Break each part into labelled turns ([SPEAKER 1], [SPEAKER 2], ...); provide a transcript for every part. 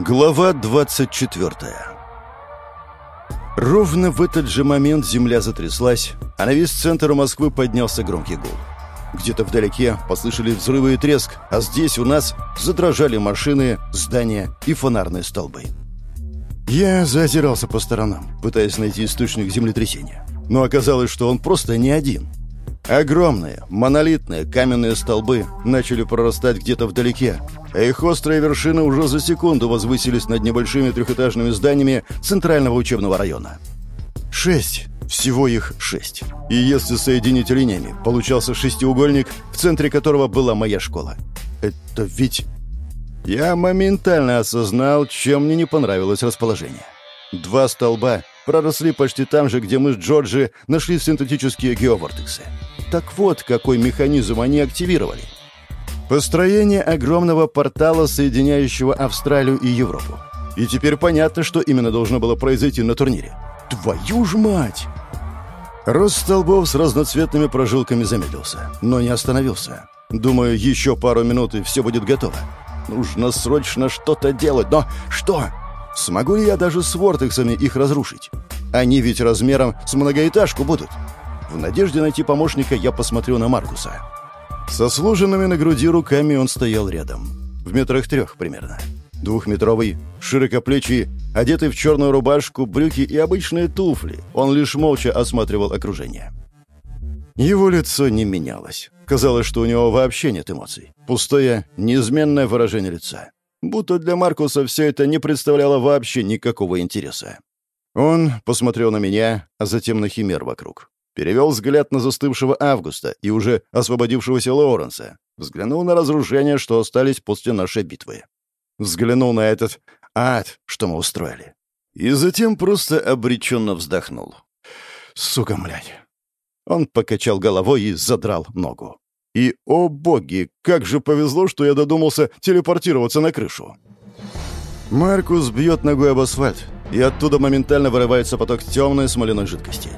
[SPEAKER 1] Глава 24 Ровно в этот же момент земля затряслась, а на весь центр Москвы поднялся громкий гул. Где-то вдалеке послышали взрывы и треск, а здесь у нас задрожали машины, здания и фонарные столбы. Я заозирался по сторонам, пытаясь найти источник землетрясения. Но оказалось, что он просто не один. Огромные, монолитные каменные столбы начали прорастать где-то вдалеке, а их острые вершины уже за секунду возвысились над небольшими трехэтажными зданиями центрального учебного района. Шесть. Всего их шесть. И если соединить линиями, получался шестиугольник, в центре которого была моя школа. Это ведь... Я моментально осознал, чем мне не понравилось расположение. Два столба проросли почти там же, где мы с Джорджи нашли синтетические геовортексы. Так вот, какой механизм они активировали. Построение огромного портала, соединяющего Австралию и Европу. И теперь понятно, что именно должно было произойти на турнире. Твою ж мать! Рост столбов с разноцветными прожилками замедлился, но не остановился. Думаю, еще пару минут и все будет готово. Нужно срочно что-то делать, но что? Смогу ли я даже с вортексами их разрушить? Они ведь размером с многоэтажку будут. В надежде найти помощника я посмотрю на Маркуса. Со сложенными на груди руками он стоял рядом. В метрах трех примерно. Двухметровый, широкоплечий, одетый в черную рубашку, брюки и обычные туфли. Он лишь молча осматривал окружение. Его лицо не менялось. Казалось, что у него вообще нет эмоций. Пустое, неизменное выражение лица. Будто для Маркуса все это не представляло вообще никакого интереса. Он посмотрел на меня, а затем на химер вокруг перевел взгляд на застывшего Августа и уже освободившегося Лоуренса, взглянул на разрушения, что остались после нашей битвы. Взглянул на этот ад, что мы устроили. И затем просто обреченно вздохнул. «Сука, блядь!» Он покачал головой и задрал ногу. И, о боги, как же повезло, что я додумался телепортироваться на крышу. Маркус бьет ногой об асфальт, и оттуда моментально вырывается поток темной смоляной жидкости.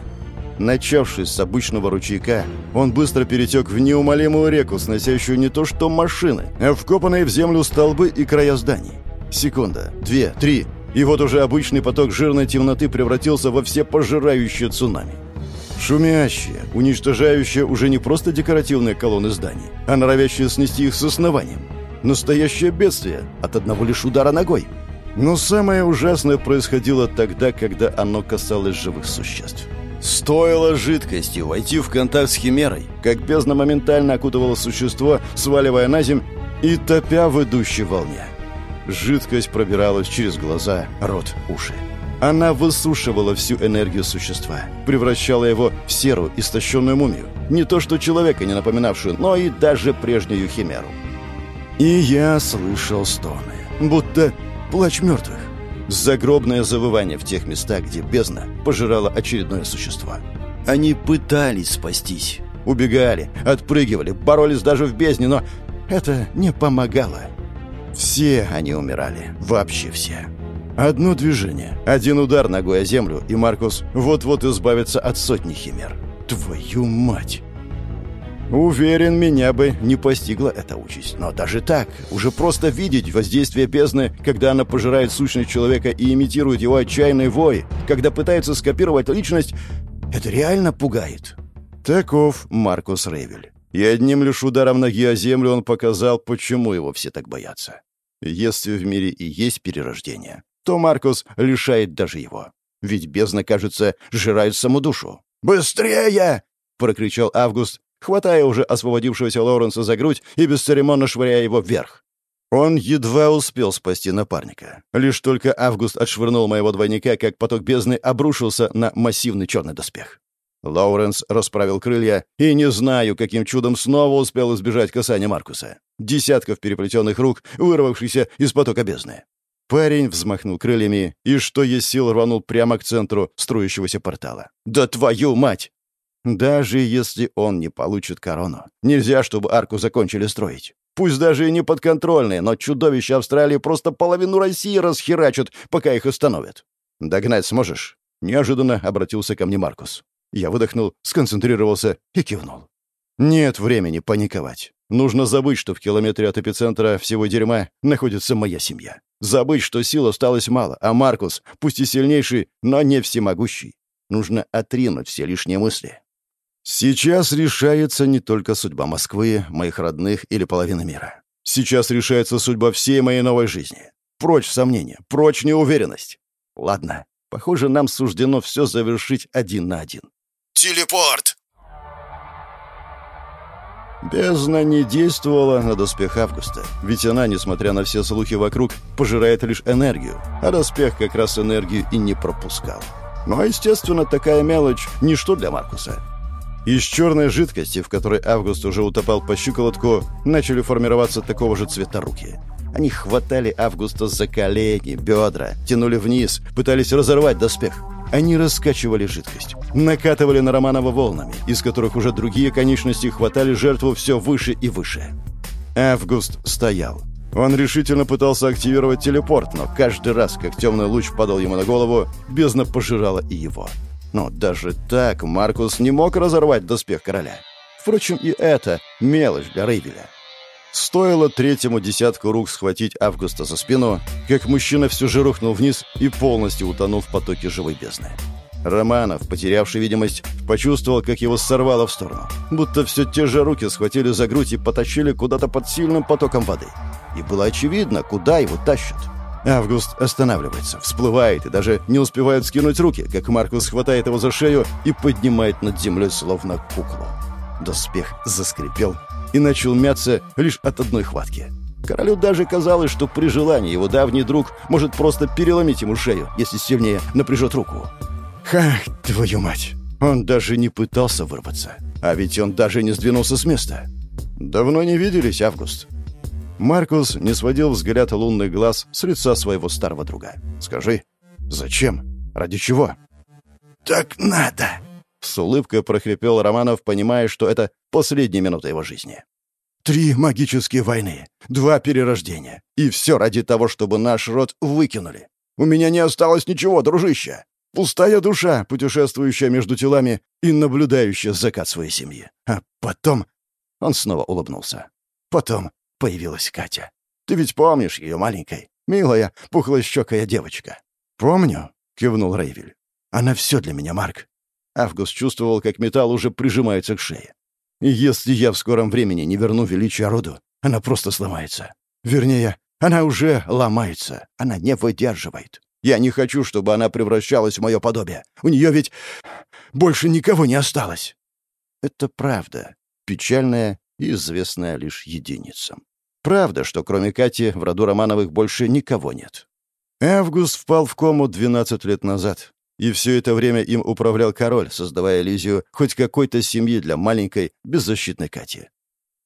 [SPEAKER 1] Начавшись с обычного ручейка, он быстро перетек в неумолимую реку, сносящую не то что машины, а вкопанные в землю столбы и края зданий. Секунда, две, три, и вот уже обычный поток жирной темноты превратился во всепожирающее цунами. Шумящее, уничтожающее уже не просто декоративные колонны зданий, а норовящее снести их с основанием. Настоящее бедствие от одного лишь удара ногой. Но самое ужасное происходило тогда, когда оно касалось живых существ. Стоило жидкости войти в контакт с химерой, как бездна моментально окутывала существо, сваливая на земь и топя в идущей волне. Жидкость пробиралась через глаза, рот, уши. Она высушивала всю энергию существа, превращала его в серую, истощенную мумию. Не то что человека, не напоминавшую, но и даже прежнюю химеру. И я слышал стоны, будто плач мертвых. Загробное завывание в тех местах, где бездна пожирала очередное существо. Они пытались спастись. Убегали, отпрыгивали, боролись даже в бездне, но это не помогало. Все они умирали. Вообще все. Одно движение, один удар ногой о землю, и Маркус вот-вот избавится от сотни химер. Твою мать! Уверен, меня бы не постигла эта участь. Но даже так, уже просто видеть воздействие бездны, когда она пожирает сущность человека и имитирует его отчаянный вой, когда пытается скопировать личность, это реально пугает. Таков Маркус Рейвель. И одним лишь ударом ноги о землю он показал, почему его все так боятся. Если в мире и есть перерождение, то Маркус лишает даже его. Ведь бездна, кажется, жирает саму душу. «Быстрее!» — прокричал Август, хватая уже освободившегося Лоуренса за грудь и бесцеремонно швыряя его вверх. Он едва успел спасти напарника. Лишь только Август отшвырнул моего двойника, как поток бездны обрушился на массивный черный доспех. Лоуренс расправил крылья и, не знаю, каким чудом снова успел избежать касания Маркуса. Десятков переплетенных рук, вырвавшихся из потока бездны. Парень взмахнул крыльями и, что есть сил, рванул прямо к центру струящегося портала. «Да твою мать!» Даже если он не получит корону, нельзя, чтобы арку закончили строить. Пусть даже и не подконтрольные, но чудовища Австралии просто половину России расхерачат, пока их остановят. «Догнать сможешь?» Неожиданно обратился ко мне Маркус. Я выдохнул, сконцентрировался и кивнул. «Нет времени паниковать. Нужно забыть, что в километре от эпицентра всего дерьма находится моя семья. Забыть, что сил осталось мало, а Маркус, пусть и сильнейший, но не всемогущий. Нужно отринуть все лишние мысли. Сейчас решается не только судьба Москвы, моих родных или половины мира. Сейчас решается судьба всей моей новой жизни. Прочь сомнения, прочь неуверенность. Ладно, похоже, нам суждено все завершить один на один.
[SPEAKER 2] «Телепорт!»
[SPEAKER 1] Бездна не действовала на доспех Августа, ведь она, несмотря на все слухи вокруг, пожирает лишь энергию, а доспех как раз энергию и не пропускал. Ну а, естественно, такая мелочь – ничто для Маркуса. Из черной жидкости, в которой Август уже утопал по щиколотку, начали формироваться такого же цвета руки. Они хватали Августа за колени, бедра, тянули вниз, пытались разорвать доспех. Они раскачивали жидкость, накатывали на Романова волнами, из которых уже другие конечности хватали жертву все выше и выше. Август стоял. Он решительно пытался активировать телепорт, но каждый раз, как темный луч падал ему на голову, бездна пожирала и его. Но даже так Маркус не мог разорвать доспех короля. Впрочем, и это мелочь для Рейвеля. Стоило третьему десятку рук схватить Августа за спину, как мужчина все же рухнул вниз и полностью утонул в потоке живой бездны. Романов, потерявший видимость, почувствовал, как его сорвало в сторону. Будто все те же руки схватили за грудь и потащили куда-то под сильным потоком воды. И было очевидно, куда его тащат. Август останавливается, всплывает и даже не успевает скинуть руки, как Маркус хватает его за шею и поднимает над землей словно куклу. Доспех заскрипел и начал мяться лишь от одной хватки. Королю даже казалось, что при желании его давний друг может просто переломить ему шею, если сильнее напряжет руку. Ах, твою мать! Он даже не пытался вырваться. А ведь он даже не сдвинулся с места. Давно не виделись, Август. Маркус не сводил взгляд лунных глаз с лица своего старого друга. «Скажи, зачем? Ради чего?»
[SPEAKER 2] «Так надо!»
[SPEAKER 1] С улыбкой прохрипел Романов, понимая, что это последняя минута его жизни. «Три магические войны, два перерождения. И все ради того, чтобы наш род выкинули. У меня не осталось ничего, дружище. Пустая душа, путешествующая между телами и наблюдающая закат своей семьи. А потом...» Он снова улыбнулся. «Потом появилась Катя. Ты ведь помнишь ее маленькой? Милая, пухлощекая девочка». «Помню», — кивнул Рейвель. «Она все для меня, Марк. Август чувствовал, как металл уже прижимается к шее. если я в скором времени не верну величие роду, она просто сломается. Вернее, она уже ломается. Она не выдерживает. Я не хочу, чтобы она превращалась в мое подобие. У нее ведь больше никого не осталось. Это правда, печальная и известная лишь единицам. Правда, что кроме Кати в роду Романовых больше никого нет. Август впал в кому 12 лет назад, и все это время им управлял король, создавая иллюзию хоть какой-то семьи для маленькой, беззащитной Кати.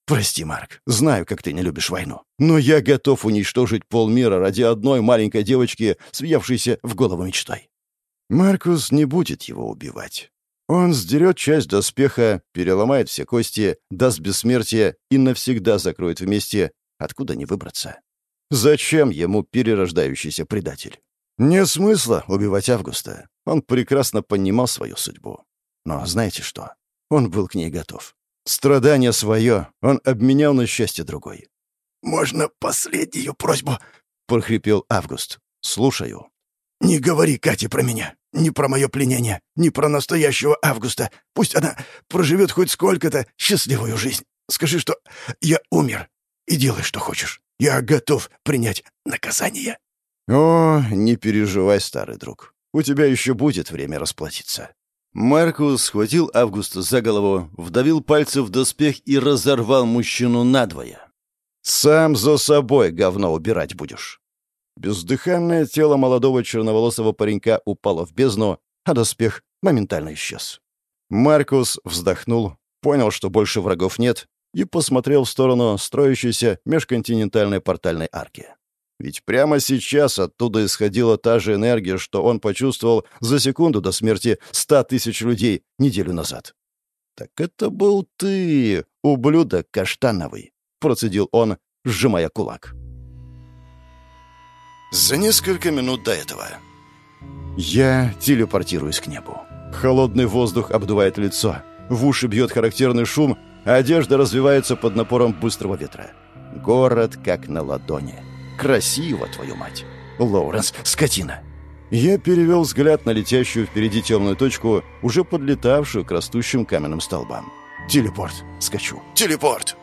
[SPEAKER 1] «Прости, Марк, знаю, как ты не любишь войну, но я готов уничтожить полмира ради одной маленькой девочки, свиявшейся в голову мечтой». Маркус не будет его убивать. Он сдерет часть доспеха, переломает все кости, даст бессмертие и навсегда закроет вместе, откуда не выбраться. Зачем ему перерождающийся предатель? Не смысла убивать Августа. Он прекрасно понимал свою судьбу. Но знаете что? Он был к ней готов. Страдание свое он обменял на счастье другой.
[SPEAKER 2] «Можно последнюю просьбу?» — прохрипел Август.
[SPEAKER 1] «Слушаю».
[SPEAKER 2] «Не говори Кате про меня, ни про мое пленение, ни про настоящего Августа. Пусть она проживет хоть сколько-то счастливую жизнь. Скажи, что я умер, и делай, что хочешь. Я готов принять наказание».
[SPEAKER 1] «О, не переживай, старый друг. У тебя еще будет время расплатиться». Маркус схватил Августа за голову, вдавил пальцы в доспех и разорвал мужчину надвое. «Сам за собой говно убирать будешь». Бездыханное тело молодого черноволосого паренька упало в бездну, а доспех моментально исчез. Маркус вздохнул, понял, что больше врагов нет, и посмотрел в сторону строящейся межконтинентальной портальной арки. Ведь прямо сейчас оттуда исходила та же энергия, что он почувствовал за секунду до смерти ста тысяч людей неделю назад. «Так это был ты, ублюдок каштановый», — процедил он, сжимая кулак.
[SPEAKER 2] За несколько минут до этого.
[SPEAKER 1] Я телепортируюсь к небу. Холодный воздух обдувает лицо, в уши бьет характерный шум, одежда развивается под напором быстрого ветра. Город как на ладони. Красиво, твою мать. Лоуренс, скотина. Я перевел взгляд на летящую впереди темную точку, уже подлетавшую к растущим каменным столбам. Телепорт. Скачу. Телепорт.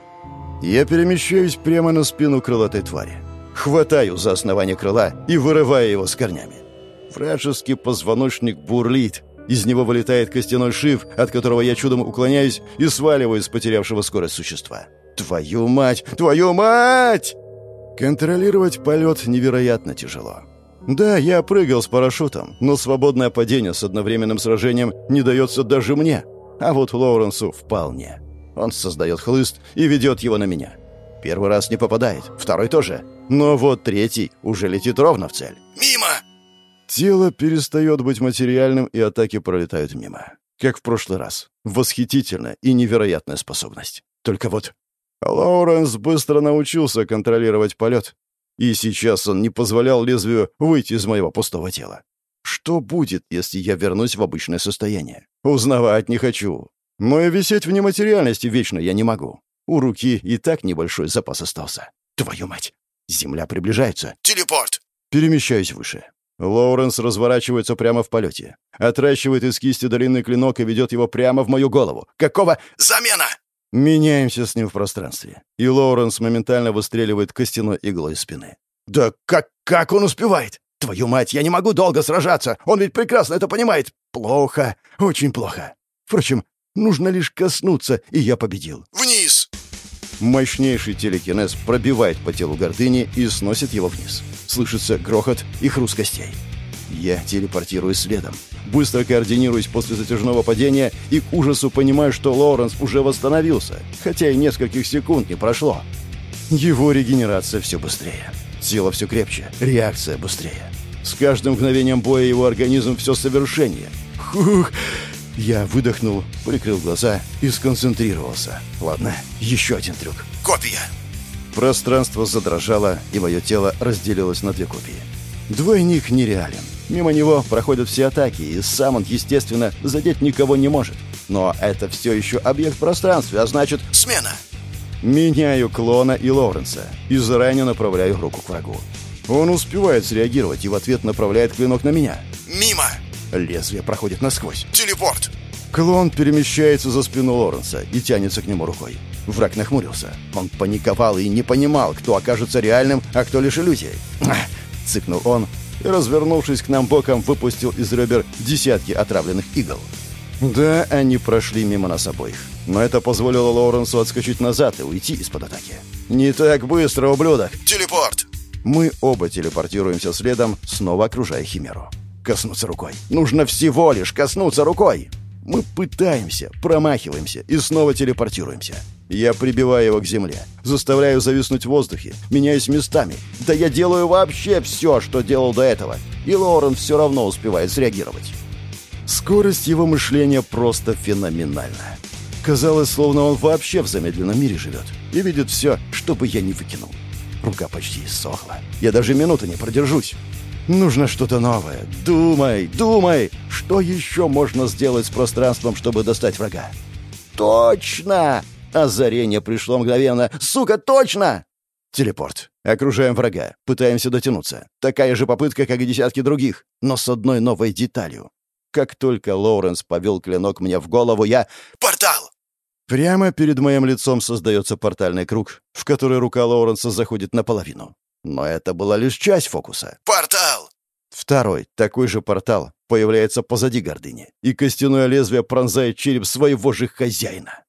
[SPEAKER 1] Я перемещаюсь прямо на спину крылатой твари. Хватаю за основание крыла и вырываю его с корнями. Вражеский позвоночник бурлит. Из него вылетает костяной шив, от которого я чудом уклоняюсь и сваливаю с потерявшего скорость существа. «Твою мать! Твою мать!» Контролировать полет невероятно тяжело. Да, я прыгал с парашютом, но свободное падение с одновременным сражением не дается даже мне. А вот Лоуренсу вполне. Он создает хлыст и ведет его на меня. Первый раз не попадает, второй тоже. Но вот третий уже летит ровно в цель.
[SPEAKER 2] «Мимо!»
[SPEAKER 1] Тело перестает быть материальным, и атаки пролетают мимо. Как в прошлый раз. Восхитительная и невероятная способность. Только вот Лоуренс быстро научился контролировать полет, и сейчас он не позволял лезвию выйти из моего пустого тела. Что будет, если я вернусь в обычное состояние? Узнавать не хочу. Но и висеть в нематериальности вечно я не могу. У руки и так небольшой запас остался. Твою мать! Земля приближается.
[SPEAKER 2] «Телепорт!»
[SPEAKER 1] Перемещаюсь выше. Лоуренс разворачивается прямо в полете. Отращивает из кисти длинный клинок и ведет его прямо в мою голову. Какого?
[SPEAKER 2] «Замена!»
[SPEAKER 1] Меняемся с ним в пространстве. И Лоуренс моментально выстреливает костяной иглой из спины.
[SPEAKER 2] «Да как, как он успевает? Твою мать, я не могу долго сражаться! Он ведь прекрасно это понимает! Плохо, очень плохо. Впрочем, нужно лишь коснуться, и я победил.
[SPEAKER 1] Вниз!» Мощнейший телекинез пробивает по телу гордыни и сносит его вниз. Слышится грохот и хруст костей. Я телепортируюсь следом. Быстро координируюсь после затяжного падения и к ужасу понимаю, что Лоуренс уже восстановился, хотя и нескольких секунд не прошло. Его регенерация все быстрее. Тело все крепче, реакция быстрее. С каждым мгновением боя его организм все совершеннее. Хух! Я выдохнул, прикрыл глаза и сконцентрировался. Ладно, еще один трюк.
[SPEAKER 2] «Копия!»
[SPEAKER 1] Пространство задрожало, и мое тело разделилось на две копии. Двойник нереален. Мимо него проходят все атаки, и сам он, естественно, задеть никого не может. Но это все еще объект пространства, а значит...
[SPEAKER 2] «Смена!»
[SPEAKER 1] Меняю клона и Лоуренса и заранее направляю руку к врагу. Он успевает среагировать и в ответ направляет клинок на меня.
[SPEAKER 2] «Мимо!»
[SPEAKER 1] Лезвие проходит насквозь.
[SPEAKER 2] «Телепорт!»
[SPEAKER 1] Клон перемещается за спину Лоренса и тянется к нему рукой. Враг нахмурился. Он паниковал и не понимал, кто окажется реальным, а кто лишь иллюзией. Цыкнул он и, развернувшись к нам боком, выпустил из ребер десятки отравленных игл. Да, они прошли мимо нас обоих. Но это позволило Лоуренсу отскочить назад и уйти из-под атаки. «Не так быстро, ублюдок!»
[SPEAKER 2] «Телепорт!»
[SPEAKER 1] Мы оба телепортируемся следом, снова окружая Химеру. Коснуться рукой. Нужно всего лишь коснуться рукой. Мы пытаемся, промахиваемся и снова телепортируемся. Я прибиваю его к земле, заставляю зависнуть в воздухе, меняюсь местами. Да я делаю вообще все, что делал до этого. И Лорен все равно успевает среагировать. Скорость его мышления просто феноменальная. Казалось, словно он вообще в замедленном мире живет и видит все, что бы я ни выкинул. Рука почти иссохла. Я даже минуты не продержусь. Нужно что-то новое. Думай, думай, что еще можно сделать с пространством, чтобы достать врага? Точно! Озарение пришло мгновенно. Сука, точно! Телепорт. Окружаем врага. Пытаемся дотянуться. Такая же попытка, как и десятки других, но с одной новой деталью. Как только Лоуренс повел клинок мне в голову, я...
[SPEAKER 2] «Портал!»
[SPEAKER 1] Прямо перед моим лицом создается портальный круг, в который рука Лоуренса заходит наполовину. Но это была лишь часть фокуса.
[SPEAKER 2] «Портал!»
[SPEAKER 1] Второй, такой же портал, появляется позади гордыни, и костяное лезвие пронзает череп своего же хозяина.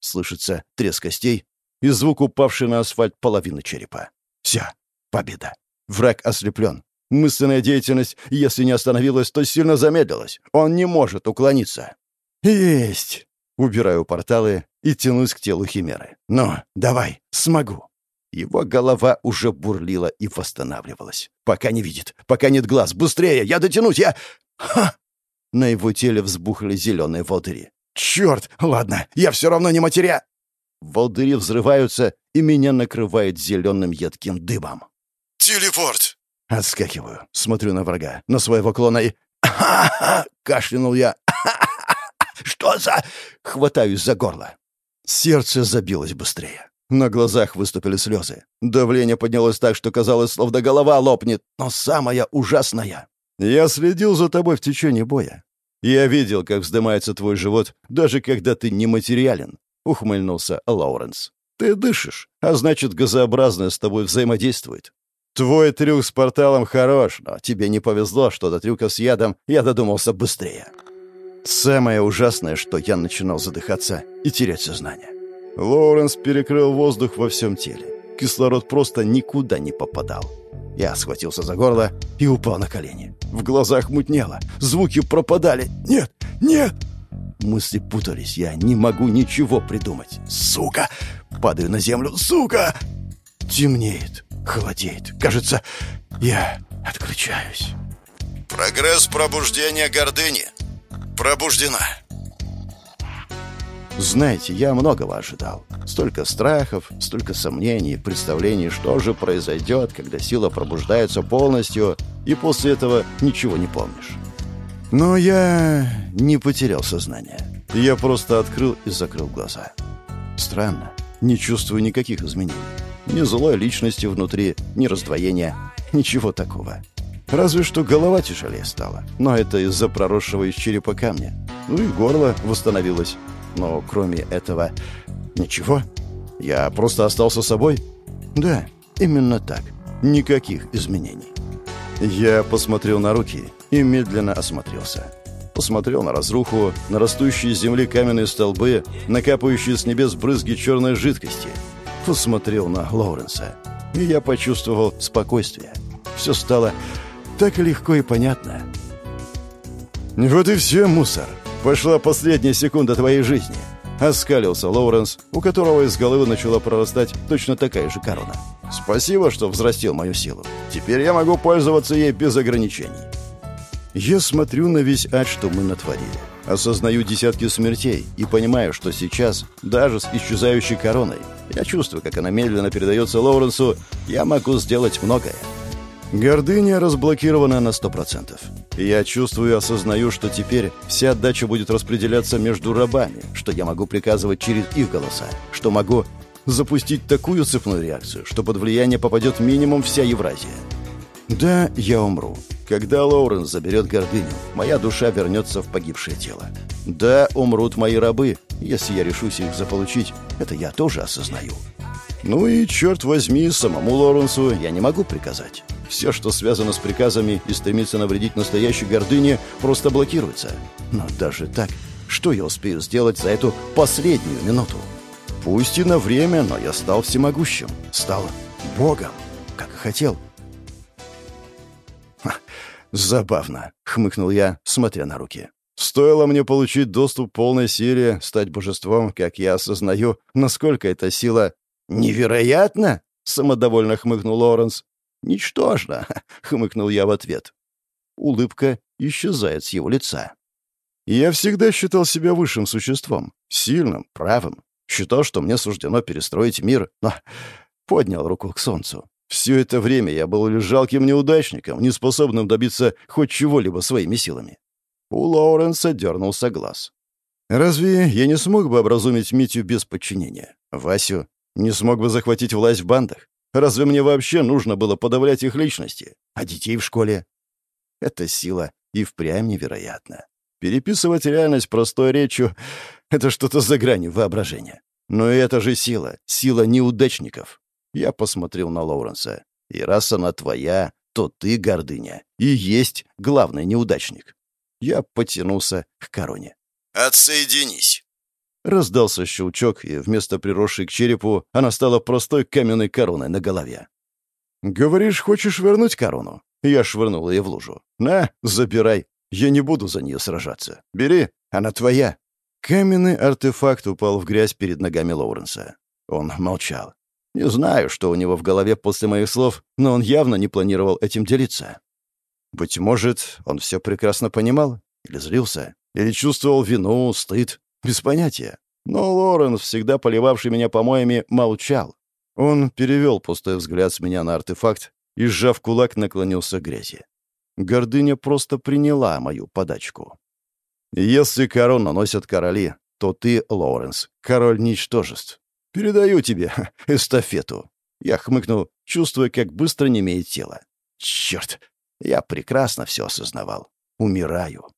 [SPEAKER 1] Слышится треск костей и звук упавшей на асфальт половины черепа. Все, победа. Враг ослеплен. Мысленная деятельность, если не остановилась, то сильно замедлилась. Он не может уклониться. Есть! Убираю порталы и тянусь к телу Химеры. Ну, давай, смогу. Его голова уже бурлила и восстанавливалась. Пока не видит, пока нет глаз. Быстрее, я дотянусь, я... Ха! На его теле взбухли зеленые волдыри. Черт! Ладно, я все равно не матеря... Волдыри взрываются, и меня накрывает зеленым едким дыбом.
[SPEAKER 2] «Телепорт!»
[SPEAKER 1] Отскакиваю, смотрю на врага, на своего клона и... кашлянул я. «Что за...» Хватаюсь за горло. Сердце забилось быстрее. На глазах выступили слезы. Давление поднялось так, что казалось, словно голова лопнет. Но самое ужасное... Я следил за тобой в течение боя. Я видел, как вздымается твой живот, даже когда ты нематериален, — ухмыльнулся Лоуренс. Ты дышишь, а значит, газообразное с тобой взаимодействует. Твой трюк с порталом хорош, но тебе не повезло, что до трюка с ядом я додумался быстрее. Самое ужасное, что я начинал задыхаться и терять сознание. Лоуренс перекрыл воздух во всем теле. Кислород просто никуда не попадал. Я схватился за горло и упал на колени. В глазах мутнело, звуки пропадали. «Нет! Нет!» Мысли путались, я не могу ничего придумать. «Сука!» Падаю на землю. «Сука!» Темнеет, холодеет. Кажется, я отключаюсь.
[SPEAKER 2] Прогресс пробуждения гордыни. Пробуждена.
[SPEAKER 1] Знаете, я многого ожидал. Столько страхов, столько сомнений, представлений, что же произойдет, когда сила пробуждается полностью, и после этого ничего не помнишь. Но я не потерял сознание. Я просто открыл и закрыл глаза. Странно, не чувствую никаких изменений. Ни злой личности внутри, ни раздвоения, ничего такого. Разве что голова тяжелее стала. Но это из-за проросшего из черепа камня. Ну и горло восстановилось. Но кроме этого... Ничего. Я просто остался собой? Да, именно так. Никаких изменений. Я посмотрел на руки и медленно осмотрелся. Посмотрел на разруху, на растущие с земли каменные столбы, на капающие с небес брызги черной жидкости. Посмотрел на Лоуренса. И я почувствовал спокойствие. Все стало так легко и понятно. «Вот и все, мусор. Пошла последняя секунда твоей жизни». Оскалился Лоуренс, у которого из головы начала прорастать точно такая же корона. «Спасибо, что взрастил мою силу. Теперь я могу пользоваться ей без ограничений». Я смотрю на весь ад, что мы натворили. Осознаю десятки смертей и понимаю, что сейчас, даже с исчезающей короной, я чувствую, как она медленно передается Лоуренсу, я могу сделать многое. Гордыня разблокирована на сто процентов. Я чувствую и осознаю, что теперь вся отдача будет распределяться между рабами, что я могу приказывать через их голоса, что могу запустить такую цепную реакцию, что под влияние попадет минимум вся Евразия. Да, я умру. Когда Лоуренс заберет гордыню, моя душа вернется в погибшее тело. Да, умрут мои рабы, если я решусь их заполучить. Это я тоже осознаю. Ну и, черт возьми, самому Лоренсу я не могу приказать. Все, что связано с приказами и стремится навредить настоящей гордыне, просто блокируется. Но даже так, что я успею сделать за эту последнюю минуту? Пусть и на время, но я стал всемогущим. Стал богом, как и хотел. Ха, забавно, хмыкнул я, смотря на руки. Стоило мне получить доступ к полной силе, стать божеством, как я осознаю, насколько эта сила «Невероятно!» — самодовольно хмыкнул Лоренс. «Ничтожно!» — хмыкнул я в ответ. Улыбка исчезает с его лица. Я всегда считал себя высшим существом, сильным, правым. Считал, что мне суждено перестроить мир, но поднял руку к солнцу. Все это время я был лишь жалким неудачником, неспособным добиться хоть чего-либо своими силами. У Лоуренса дернулся глаз. Разве я не смог бы образумить Митю без подчинения? Васю не смог бы захватить власть в бандах? Разве мне вообще нужно было подавлять их личности? А детей в школе? Эта сила и впрямь невероятна. Переписывать реальность простой речью — это что-то за гранью воображения. Но это же сила, сила неудачников. Я посмотрел на Лоуренса. И раз она твоя, то ты, гордыня, и есть главный неудачник. Я потянулся к короне.
[SPEAKER 2] «Отсоединись!»
[SPEAKER 1] Раздался щелчок, и вместо приросшей к черепу она стала простой каменной короной на голове. «Говоришь, хочешь вернуть корону?» Я швырнул ее в лужу. «На, забирай. Я не буду за нее сражаться. Бери, она твоя». Каменный артефакт упал в грязь перед ногами Лоуренса. Он молчал. Не знаю, что у него в голове после моих слов, но он явно не планировал этим делиться. Быть может, он все прекрасно понимал? Или злился? Или чувствовал вину, стыд? Без понятия. Но Лоренс, всегда поливавший меня помоями, молчал. Он перевел пустой взгляд с меня на артефакт и, сжав кулак, наклонился к грязи. Гордыня просто приняла мою подачку. «Если корону носят короли, то ты, Лоуренс, король ничтожеств. Передаю тебе эстафету». Я хмыкнул, чувствуя, как быстро немеет тело. Черт, я прекрасно все осознавал. Умираю.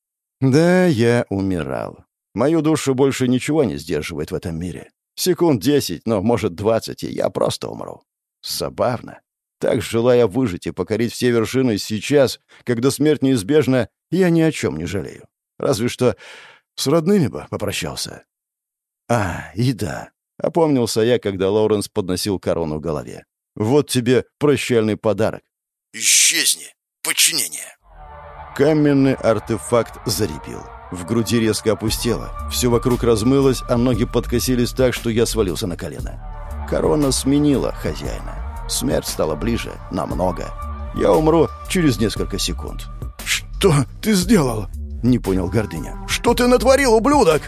[SPEAKER 1] Да, я умирал. Мою душу больше ничего не сдерживает в этом мире. Секунд десять, но, может, двадцать, и я просто умру. Забавно. Так, желая выжить и покорить все вершины сейчас, когда смерть неизбежна, я ни о чем не жалею. Разве что с родными бы попрощался. А, и да. Опомнился я, когда Лоуренс подносил корону в голове. Вот тебе прощальный подарок.
[SPEAKER 2] Исчезни. Подчинение.
[SPEAKER 1] Каменный артефакт заребил. В груди резко опустело. Все вокруг размылось, а ноги подкосились так, что я свалился на колено. Корона сменила хозяина. Смерть стала ближе, намного. Я умру через несколько секунд.
[SPEAKER 2] «Что ты сделал?»
[SPEAKER 1] — не понял Гордыня.
[SPEAKER 2] «Что ты натворил, ублюдок?»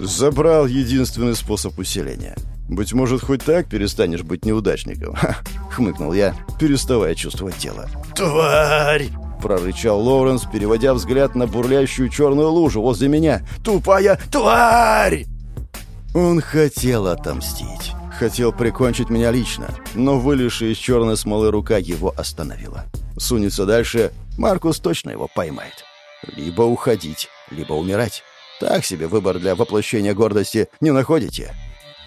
[SPEAKER 1] Забрал единственный способ усиления. «Быть может, хоть так перестанешь быть неудачником?» Ха, — хмыкнул я, переставая чувствовать тело.
[SPEAKER 2] «Тварь!»
[SPEAKER 1] — прорычал Лоуренс, переводя взгляд на бурлящую черную лужу возле меня.
[SPEAKER 2] «Тупая тварь!»
[SPEAKER 1] Он хотел отомстить. Хотел прикончить меня лично, но вылезшая из черной смолы рука его остановила. Сунется дальше, Маркус точно его поймает. Либо уходить, либо умирать. Так себе выбор для воплощения гордости не находите?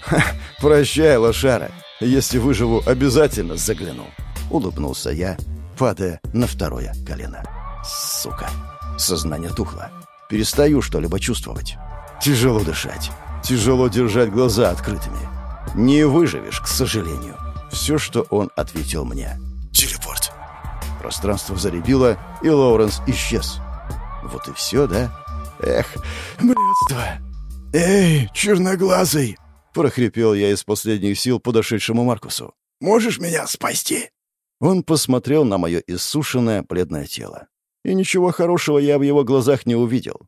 [SPEAKER 1] Ха, прощай, лошара. Если выживу, обязательно загляну. Улыбнулся я, падая на второе колено. Сука. Сознание тухло. Перестаю что-либо чувствовать. Тяжело дышать. Тяжело держать глаза открытыми. Не выживешь, к сожалению. Все, что он ответил мне.
[SPEAKER 2] Телепорт.
[SPEAKER 1] Пространство заребило, и Лоуренс исчез. Вот и все, да? Эх,
[SPEAKER 2] блядство. Эй, черноглазый!
[SPEAKER 1] прохрипел я из последних сил подошедшему Маркусу.
[SPEAKER 2] Можешь меня спасти?
[SPEAKER 1] Он посмотрел на мое иссушенное, бледное тело. И ничего хорошего я в его глазах не увидел.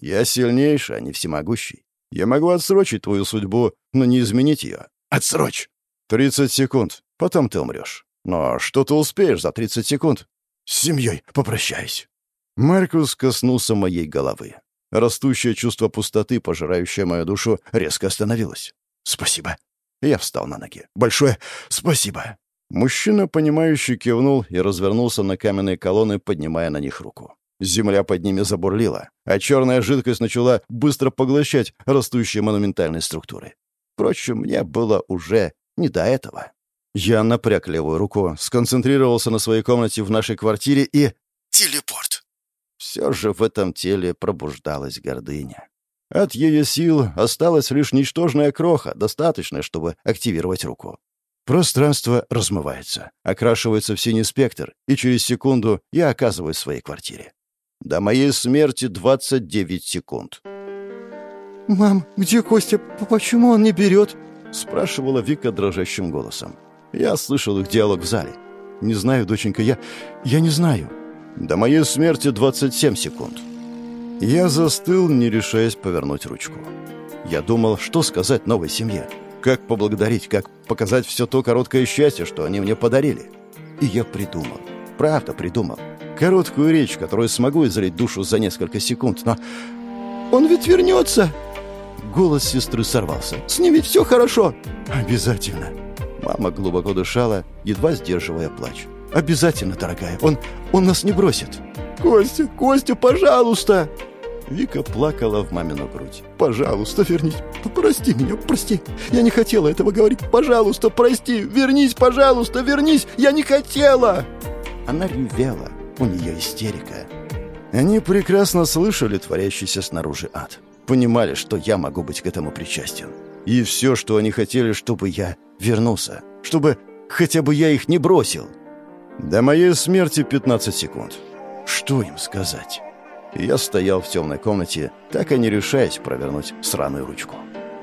[SPEAKER 1] Я сильнейший, а не всемогущий. Я могу отсрочить твою судьбу, но не изменить ее.
[SPEAKER 2] Отсрочь.
[SPEAKER 1] Тридцать секунд, потом ты умрешь. Но что ты успеешь за тридцать секунд?
[SPEAKER 2] С семьей попрощаюсь.
[SPEAKER 1] Маркус коснулся моей головы. Растущее чувство пустоты, пожирающее мою душу, резко остановилось. «Спасибо». Я встал на ноги. «Большое спасибо». Мужчина, понимающе кивнул и развернулся на каменные колонны, поднимая на них руку. Земля под ними забурлила, а черная жидкость начала быстро поглощать растущие монументальные структуры. Впрочем, мне было уже не до этого. Я напряг левую руку, сконцентрировался на своей комнате в нашей квартире и...
[SPEAKER 2] Телепорт!
[SPEAKER 1] Все же в этом теле пробуждалась гордыня. От ее сил осталась лишь ничтожная кроха, достаточная, чтобы активировать руку. Пространство размывается, окрашивается в синий спектр, и через секунду я оказываюсь в своей квартире. До моей смерти 29 секунд.
[SPEAKER 3] «Мам, где Костя? Почему он не берет?»
[SPEAKER 1] — спрашивала Вика дрожащим голосом. Я слышал их диалог в зале. «Не знаю, доченька, я... я не знаю». До моей смерти 27 секунд. Я застыл, не решаясь повернуть ручку. Я думал, что сказать новой семье. Как поблагодарить, как показать все то короткое счастье, что они мне подарили. И я придумал. Правда придумал. Короткую речь, которую смогу излить душу за несколько секунд, но...
[SPEAKER 3] «Он ведь вернется!»
[SPEAKER 1] Голос сестры сорвался.
[SPEAKER 3] «С ним ведь все хорошо!»
[SPEAKER 1] «Обязательно!» Мама глубоко дышала, едва сдерживая плач. «Обязательно, дорогая! Он... он нас не бросит!»
[SPEAKER 3] «Костя! Костя, пожалуйста!»
[SPEAKER 1] Вика плакала в мамину грудь.
[SPEAKER 3] «Пожалуйста, вернись. Прости меня, прости. Я не хотела этого говорить. Пожалуйста, прости. Вернись, пожалуйста, вернись. Я не хотела!»
[SPEAKER 1] Она ревела. У нее истерика. Они прекрасно слышали творящийся снаружи ад. Понимали, что я могу быть к этому причастен. И все, что они хотели, чтобы я вернулся. Чтобы хотя бы я их не бросил. До моей смерти 15 секунд. Что им сказать? Я стоял в темной комнате, так и не решаясь провернуть сраную ручку.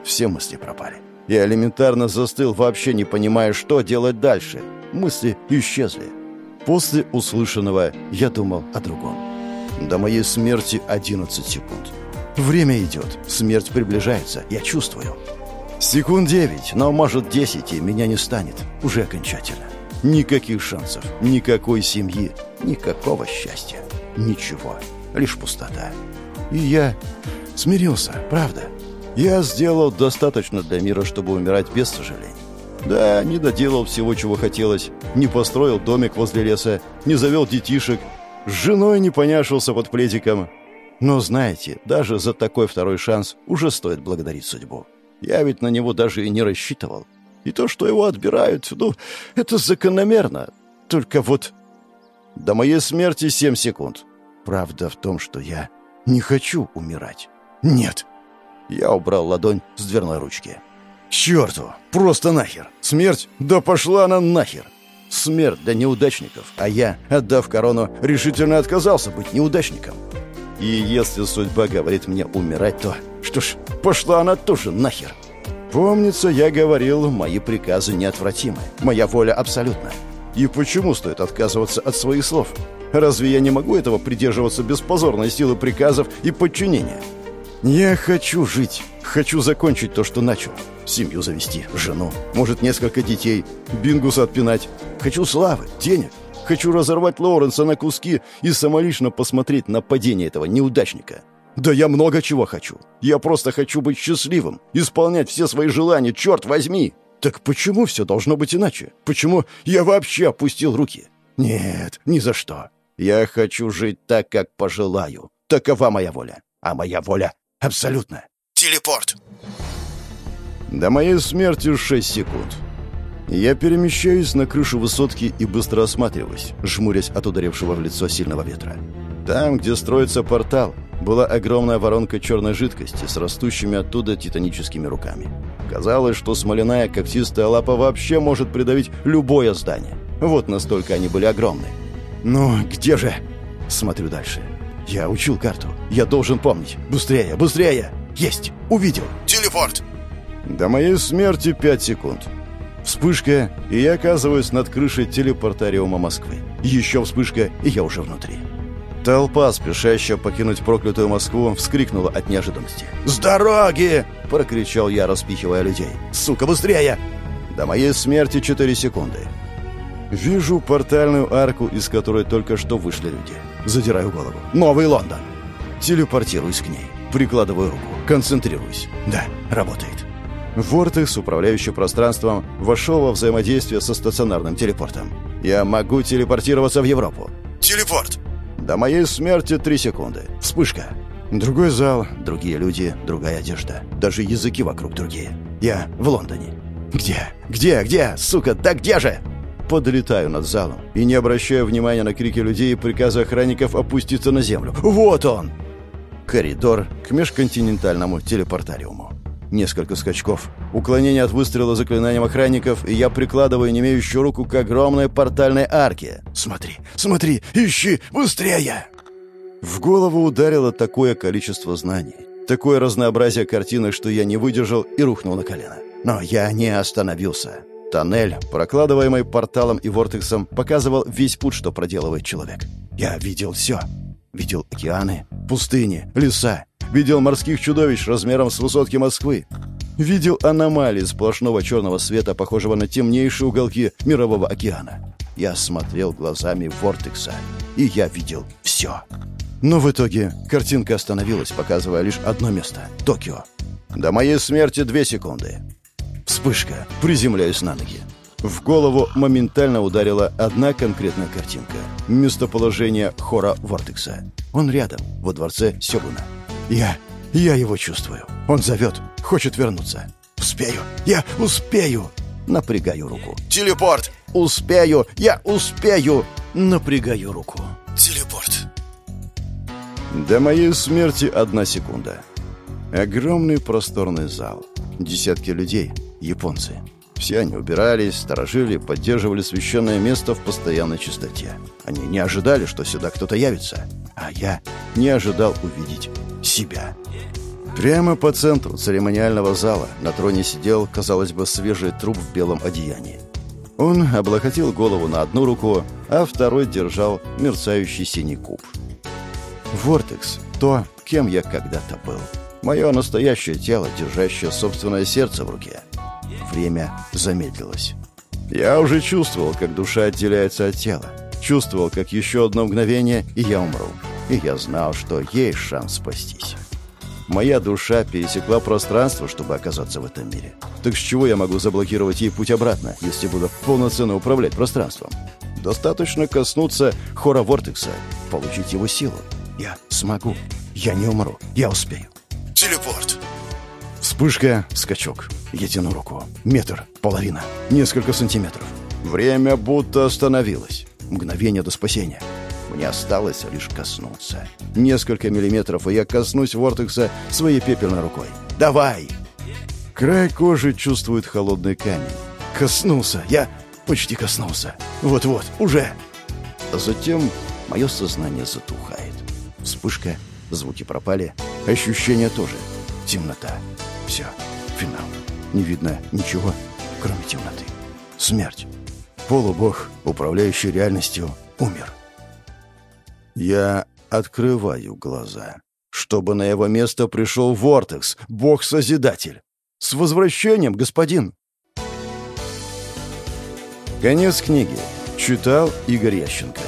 [SPEAKER 1] Все мысли пропали. Я элементарно застыл, вообще не понимая, что делать дальше. Мысли исчезли. После услышанного я думал о другом. До моей смерти 11 секунд. Время идет, смерть приближается, я чувствую. Секунд 9, но может 10, и меня не станет. Уже окончательно. Никаких шансов, никакой семьи, никакого счастья. Ничего лишь пустота. И я смирился, правда. Я сделал достаточно для мира, чтобы умирать без сожалений. Да, не доделал всего, чего хотелось, не построил домик возле леса, не завел детишек, с женой не поняшился под пледиком. Но знаете, даже за такой второй шанс уже стоит благодарить судьбу. Я ведь на него даже и не рассчитывал. И то, что его отбирают, ну, это закономерно. Только вот... До моей смерти семь секунд. Правда в том, что я не хочу умирать. Нет. Я убрал ладонь с дверной ручки. Черту! Просто нахер! Смерть? Да пошла она нахер! Смерть для неудачников, а я, отдав корону, решительно отказался быть неудачником. И если судьба говорит мне умирать, то... Что ж, пошла она тоже нахер. Помнится, я говорил, мои приказы неотвратимы. Моя воля абсолютна. И почему стоит отказываться от своих слов? Разве я не могу этого придерживаться без позорной силы приказов и подчинения? Я хочу жить. Хочу закончить то, что начал. Семью завести, жену, может, несколько детей, бингуса отпинать. Хочу славы, денег. Хочу разорвать Лоуренса на куски и самолично посмотреть на падение этого неудачника. Да я много чего хочу. Я просто хочу быть счастливым, исполнять все свои желания, черт возьми. Так почему все должно быть иначе? Почему я вообще опустил руки? Нет, ни за что. Я хочу жить так, как пожелаю. Такова моя воля. А моя воля абсолютно. Телепорт. До моей смерти шесть секунд. Я перемещаюсь на крышу высотки и быстро осматриваюсь, жмурясь от ударившего в лицо сильного ветра. Там, где строится портал, была огромная воронка черной жидкости с растущими оттуда титаническими руками. Казалось, что смоляная когтистая лапа вообще может придавить любое здание. Вот настолько они были огромны. «Ну, где же?» Смотрю дальше. «Я учил карту. Я должен помнить. Быстрее, быстрее!» «Есть! Увидел! Телепорт!» До моей смерти пять секунд. Вспышка, и я оказываюсь над крышей телепортариума Москвы. Еще вспышка, и я уже внутри. Толпа, спешащая покинуть проклятую Москву, вскрикнула от неожиданности. «С дороги!» — прокричал я, распихивая людей. «Сука, быстрее!» До моей смерти четыре секунды. Вижу портальную арку, из которой только что вышли люди. Задираю голову. «Новый Лондон!» Телепортируюсь к ней. Прикладываю руку. Концентрируюсь. Да, работает. Вортекс, управляющий пространством, вошел во взаимодействие со стационарным телепортом. Я могу телепортироваться в Европу. Телепорт! До моей смерти три секунды. Вспышка. Другой зал, другие люди, другая одежда. Даже языки вокруг другие. Я в Лондоне. Где? Где? Где? Сука, да где же? Подлетаю над залом и не обращаю внимания на крики людей и приказы охранников опуститься на землю. Вот он! Коридор к межконтинентальному телепортариуму. Несколько скачков, уклонение от выстрела заклинанием охранников, и я прикладываю немеющую руку к огромной портальной арке. «Смотри, смотри, ищи, быстрее!» В голову ударило такое количество знаний, такое разнообразие картинок, что я не выдержал и рухнул на колено. Но я не остановился. Тоннель, прокладываемый порталом и вортексом, показывал весь путь, что проделывает человек. Я видел все. Видел океаны, пустыни, леса. Видел морских чудовищ размером с высотки Москвы. Видел аномалии сплошного черного света, похожего на темнейшие уголки Мирового океана. Я смотрел глазами Вортекса, и я видел все. Но в итоге картинка остановилась, показывая лишь одно место — Токио. До моей смерти две секунды. Вспышка. Приземляюсь на ноги. В голову моментально ударила одна конкретная картинка. Местоположение хора Вортекса. Он рядом, во дворце Сёгуна. Я... я его чувствую. Он зовет, хочет вернуться. Успею! Я успею! Напрягаю руку. Телепорт! Успею! Я успею! Напрягаю руку. Телепорт. До моей смерти одна секунда. Огромный просторный зал. Десятки людей. Японцы. Все они убирались, сторожили, поддерживали священное место в постоянной чистоте. Они не ожидали, что сюда кто-то явится. А я не ожидал увидеть себя. Прямо по центру церемониального зала на троне сидел, казалось бы, свежий труп в белом одеянии. Он облокотил голову на одну руку, а второй держал мерцающий синий куб. Вортекс — то, кем я когда-то был. Мое настоящее тело, держащее собственное сердце в руке — Время замедлилось. Я уже чувствовал, как душа отделяется от тела. Чувствовал, как еще одно мгновение, и я умру. И я знал, что есть шанс спастись. Моя душа пересекла пространство, чтобы оказаться в этом мире. Так с чего я могу заблокировать ей путь обратно, если буду полноценно управлять пространством? Достаточно коснуться хора Вортекса, получить его силу. Я смогу. Я не умру. Я успею.
[SPEAKER 2] Телепорт.
[SPEAKER 1] Вспышка, скачок. Я тяну руку. Метр, половина, несколько сантиметров. Время будто остановилось. Мгновение до спасения. Мне осталось лишь коснуться. Несколько миллиметров, и я коснусь Вортекса своей пепельной рукой. «Давай!» Край кожи чувствует холодный камень. Коснулся. Я почти коснулся. Вот-вот, уже. А затем мое сознание затухает. Вспышка, звуки пропали, ощущения тоже. Темнота. Все. Финал. Не видно ничего, кроме темноты. Смерть. Полубог, управляющий реальностью, умер. Я открываю глаза, чтобы на его место пришел Вортекс, бог-созидатель. С возвращением, господин! Конец книги. Читал Игорь Ященко.